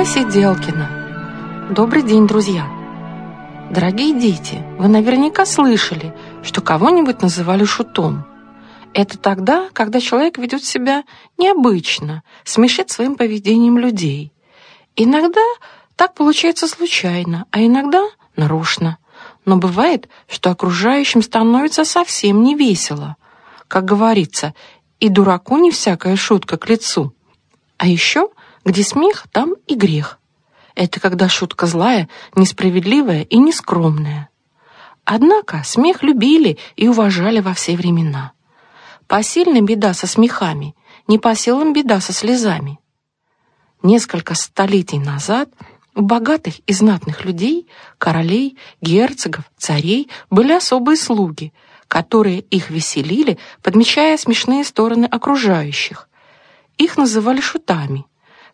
Ольга Сиделкина. Добрый день, друзья. Дорогие дети, вы наверняка слышали, что кого-нибудь называли шутом. Это тогда, когда человек ведет себя необычно, смешит своим поведением людей. Иногда так получается случайно, а иногда нарочно. Но бывает, что окружающим становится совсем не весело. Как говорится, и дураку не всякая шутка к лицу. А еще, где смех, там и грех. Это когда шутка злая, несправедливая и нескромная. Однако смех любили и уважали во все времена. Посильна беда со смехами, не по силам беда со слезами. Несколько столетий назад у богатых и знатных людей, королей, герцогов, царей были особые слуги, которые их веселили, подмечая смешные стороны окружающих. Их называли шутами.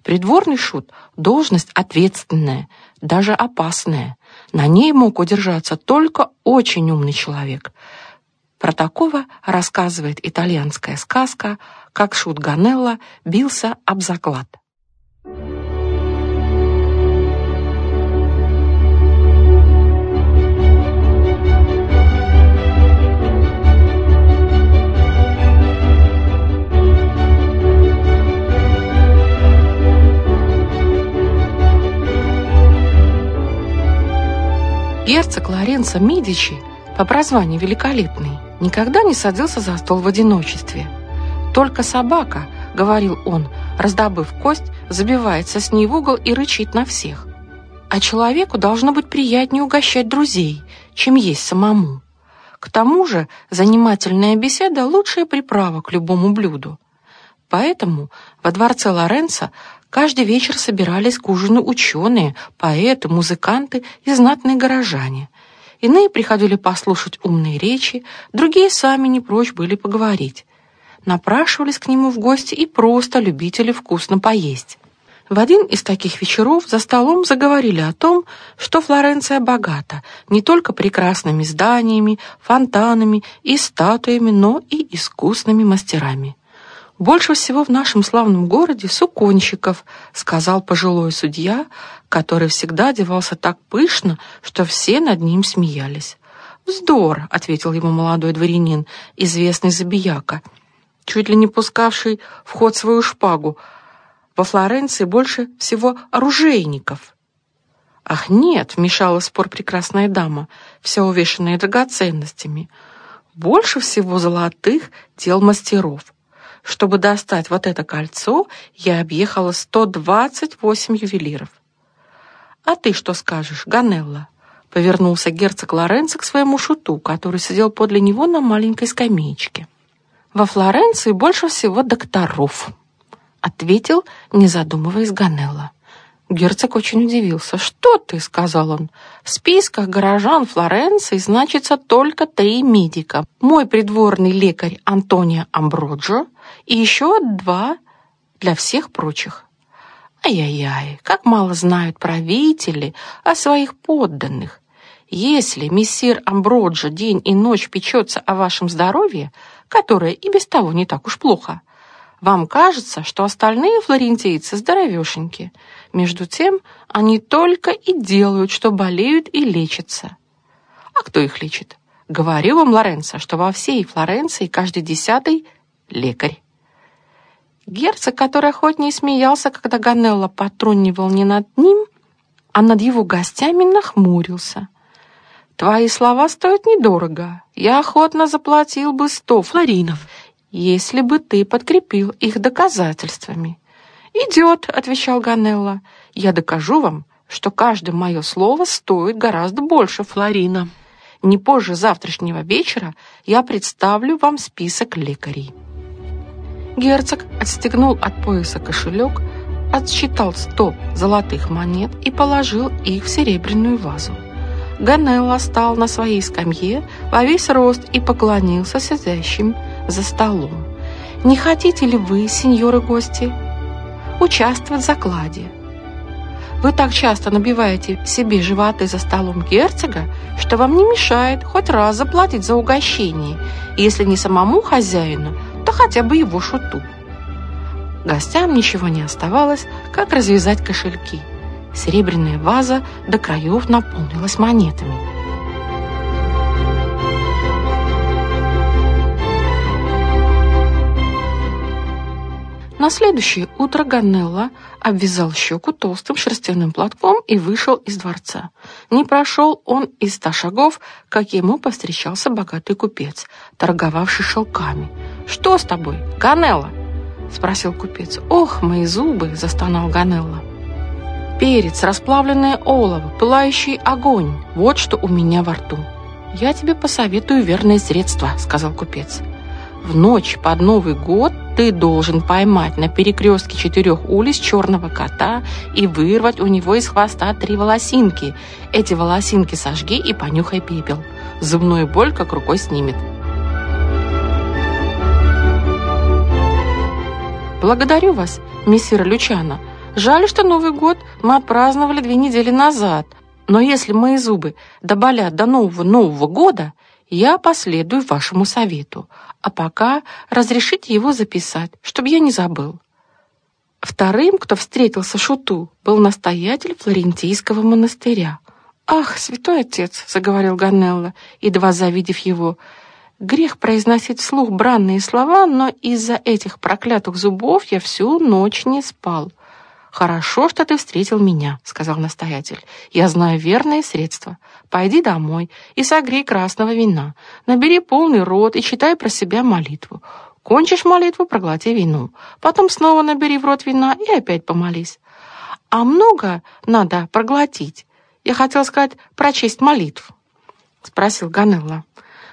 Придворный шут – должность ответственная, даже опасная. На ней мог удержаться только очень умный человек. Про такого рассказывает итальянская сказка, как шут Ганелла бился об заклад. Герцог Лоренцо Медичи, по прозванию Великолепный, никогда не садился за стол в одиночестве. Только собака, говорил он, раздобыв кость, забивается с ней в угол и рычит на всех. А человеку должно быть приятнее угощать друзей, чем есть самому. К тому же занимательная беседа – лучшая приправа к любому блюду. Поэтому во дворце Лоренцо Каждый вечер собирались к ужину ученые, поэты, музыканты и знатные горожане. Иные приходили послушать умные речи, другие сами не прочь были поговорить. Напрашивались к нему в гости и просто любители вкусно поесть. В один из таких вечеров за столом заговорили о том, что Флоренция богата не только прекрасными зданиями, фонтанами и статуями, но и искусными мастерами. «Больше всего в нашем славном городе суконщиков», сказал пожилой судья, который всегда одевался так пышно, что все над ним смеялись. «Вздор», — ответил ему молодой дворянин, известный забияка, чуть ли не пускавший в ход свою шпагу. Во Флоренции больше всего оружейников. «Ах, нет», — вмешала спор прекрасная дама, вся увешанная драгоценностями. «Больше всего золотых дел мастеров». Чтобы достать вот это кольцо, я объехала 128 ювелиров. «А ты что скажешь, Ганелла?» Повернулся герцог Лоренцо к своему шуту, который сидел подле него на маленькой скамеечке. «Во Флоренции больше всего докторов», — ответил, не задумываясь Ганелла. Герцог очень удивился. «Что ты?» — сказал он. «В списках горожан Флоренции значится только три медика. Мой придворный лекарь Антонио Амброджо и еще два для всех прочих. Ай-яй-яй, как мало знают правители о своих подданных. Если мессир Амброджо день и ночь печется о вашем здоровье, которое и без того не так уж плохо, вам кажется, что остальные флорентийцы здоровешеньки. Между тем, они только и делают, что болеют и лечатся. А кто их лечит? Говорю вам, Лоренцо, что во всей Флоренции каждый десятый — лекарь. Герцог, который хоть не смеялся, когда Ганелло потрунивал не над ним, а над его гостями нахмурился. «Твои слова стоят недорого. Я охотно заплатил бы сто флоринов, если бы ты подкрепил их доказательствами». «Идет», — отвечал Ганелло. «Я докажу вам, что каждое мое слово стоит гораздо больше флорина. Не позже завтрашнего вечера я представлю вам список лекарей». Герцог отстегнул от пояса кошелек, отсчитал сто золотых монет и положил их в серебряную вазу. Ганелло стал на своей скамье во весь рост и поклонился сидящим за столом. «Не хотите ли вы, сеньоры гости, участвовать в закладе?» Вы так часто набиваете себе животы за столом герцога, что вам не мешает хоть раз заплатить за угощение, если не самому хозяину, то хотя бы его шуту. Гостям ничего не оставалось, как развязать кошельки. Серебряная ваза до краев наполнилась монетами. На следующее утро Ганнелла обвязал щеку толстым шерстяным платком и вышел из дворца. Не прошел он и ста шагов, как ему повстречался богатый купец, торговавший шелками. «Что с тобой, Ганелла?» — спросил купец. «Ох, мои зубы!» — застонал Ганелла. «Перец, расплавленное олово, пылающий огонь — вот что у меня во рту». «Я тебе посоветую верное средство», — сказал купец. «В ночь под Новый год ты должен поймать на перекрестке четырех улиц черного кота и вырвать у него из хвоста три волосинки. Эти волосинки сожги и понюхай пепел. Зубную боль как рукой снимет. Благодарю вас, мессир Лючано. Жаль, что Новый год мы отпраздновали две недели назад. Но если мои зубы доболят до нового Нового года, я последую вашему совету а пока разрешите его записать, чтобы я не забыл. Вторым, кто встретился Шуту, был настоятель Флорентийского монастыря. «Ах, святой отец!» — заговорил Ганелло, едва завидев его. «Грех произносить вслух бранные слова, но из-за этих проклятых зубов я всю ночь не спал. «Хорошо, что ты встретил меня», — сказал настоятель. «Я знаю верное средство. Пойди домой и согрей красного вина. Набери полный рот и читай про себя молитву. Кончишь молитву, проглоти вину. Потом снова набери в рот вина и опять помолись. А много надо проглотить? Я хотел сказать, прочесть молитву», — спросил Ганелла.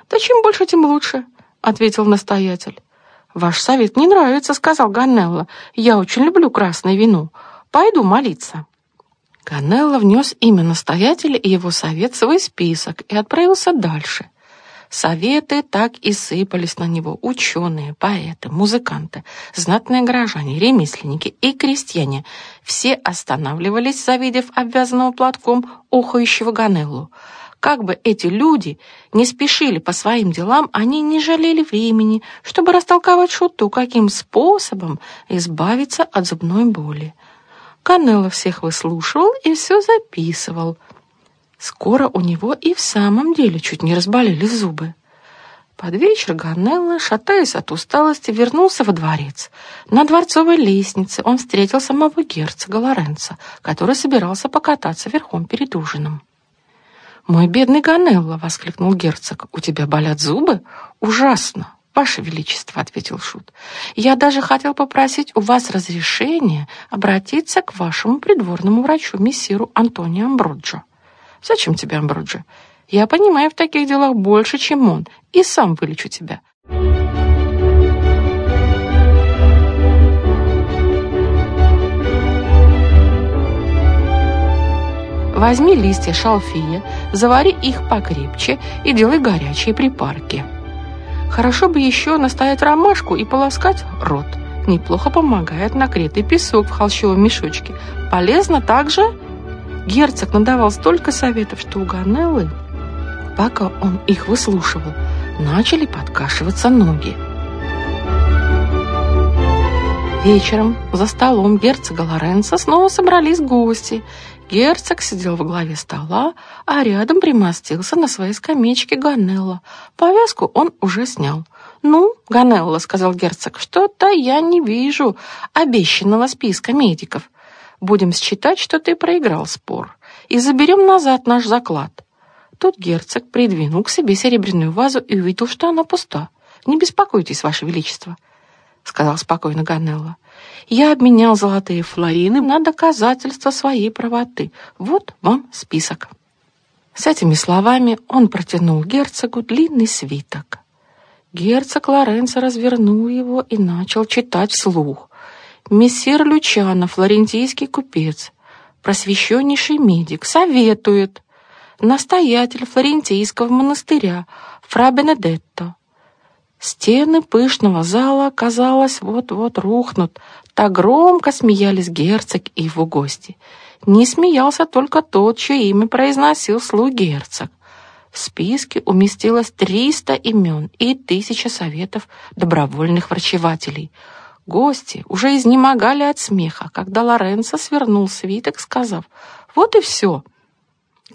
«Да чем больше, тем лучше», — ответил настоятель. «Ваш совет не нравится», — сказал Ганелла. «Я очень люблю красное вино. Пойду молиться». Канелло внес имя настоятеля и его совет в свой список и отправился дальше. Советы так и сыпались на него ученые, поэты, музыканты, знатные горожане, ремесленники и крестьяне. Все останавливались, завидев обвязанного платком охающего Ганеллу. Как бы эти люди не спешили по своим делам, они не жалели времени, чтобы растолковать шуту, каким способом избавиться от зубной боли. Канелло всех выслушивал и все записывал. Скоро у него и в самом деле чуть не разболели зубы. Под вечер Ганелло, шатаясь от усталости, вернулся во дворец. На дворцовой лестнице он встретил самого герцога Лоренца, который собирался покататься верхом перед ужином. «Мой бедный Ганелло!» — воскликнул герцог. «У тебя болят зубы? Ужасно! «Ваше Величество», — ответил Шут, — «я даже хотел попросить у вас разрешения обратиться к вашему придворному врачу, мессиру Антонио Амброджо». «Зачем тебе Амброджо? Я понимаю в таких делах больше, чем он, и сам вылечу тебя». Возьми листья шалфея, завари их покрепче и делай горячие припарки. Хорошо бы еще настоять ромашку и полоскать рот. Неплохо помогает нагретый песок в холщовом мешочке. Полезно также... Герцог надавал столько советов, что у Ганеллы, пока он их выслушивал, начали подкашиваться ноги. Вечером за столом герцога Лоренцо снова собрались гости, Герцог сидел во главе стола, а рядом примостился на своей скамеечке Ганелло. Повязку он уже снял. «Ну, Ганелло», — сказал герцог, — «что-то я не вижу обещанного списка медиков. Будем считать, что ты проиграл спор, и заберем назад наш заклад». Тут герцог придвинул к себе серебряную вазу и увидел, что она пуста. «Не беспокойтесь, Ваше Величество», — сказал спокойно Ганелло. Я обменял золотые флорины на доказательство своей правоты. Вот вам список». С этими словами он протянул герцогу длинный свиток. Герцог Лоренцо развернул его и начал читать вслух. «Мессир Лючано, флорентийский купец, просвещеннейший медик, советует настоятель флорентийского монастыря Фра Бенедетто. Стены пышного зала, казалось, вот-вот рухнут так громко смеялись герцог и его гости. Не смеялся только тот, чье имя произносил слуг герцог. В списке уместилось 300 имен и тысяча советов добровольных врачевателей. Гости уже изнемогали от смеха, когда Лоренцо свернул свиток, сказав Вот и все».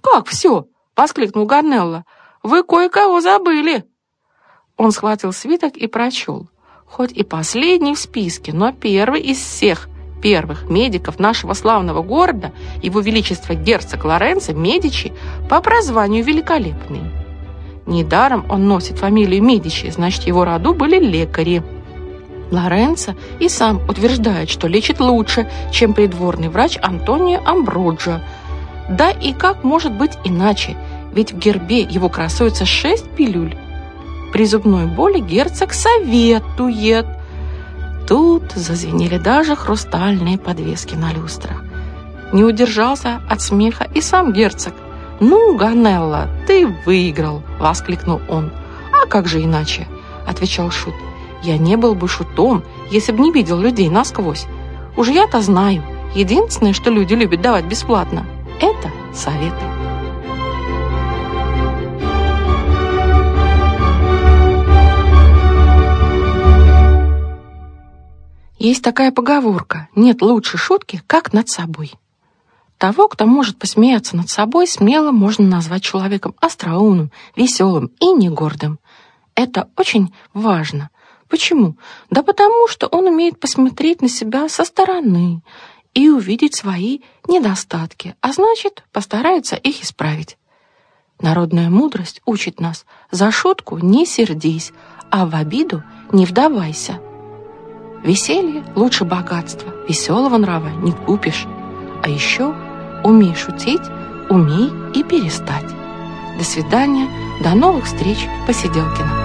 «Как все?» — воскликнул Гарнелла. «Вы кое-кого забыли». Он схватил свиток и прочел. Хоть и последний в списке, но первый из всех первых медиков нашего славного города, его величество герцог Лоренцо Медичи, по прозванию великолепный. Недаром он носит фамилию Медичи, значит, его роду были лекари. Лоренцо и сам утверждает, что лечит лучше, чем придворный врач Антонио Амброджо. Да и как может быть иначе, ведь в гербе его красуется шесть пилюль. При зубной боли герцог советует. Тут зазвенели даже хрустальные подвески на люстрах. Не удержался от смеха и сам герцог – «Ну, Ганелла, ты выиграл!» — воскликнул он. «А как же иначе?» — отвечал Шут. «Я не был бы шутом, если бы не видел людей насквозь. Уж я-то знаю, единственное, что люди любят давать бесплатно, это советы». Есть такая поговорка «нет лучше шутки, как над собой». Того, кто может посмеяться над собой, смело можно назвать человеком остроумным, веселым и негордым. Это очень важно. Почему? Да потому, что он умеет посмотреть на себя со стороны и увидеть свои недостатки, а значит, постарается их исправить. Народная мудрость учит нас «за шутку не сердись, а в обиду не вдавайся». Веселье лучше богатства, веселого нрава не купишь. А еще Умей шутить, умей и перестать. До свидания, до новых встреч в.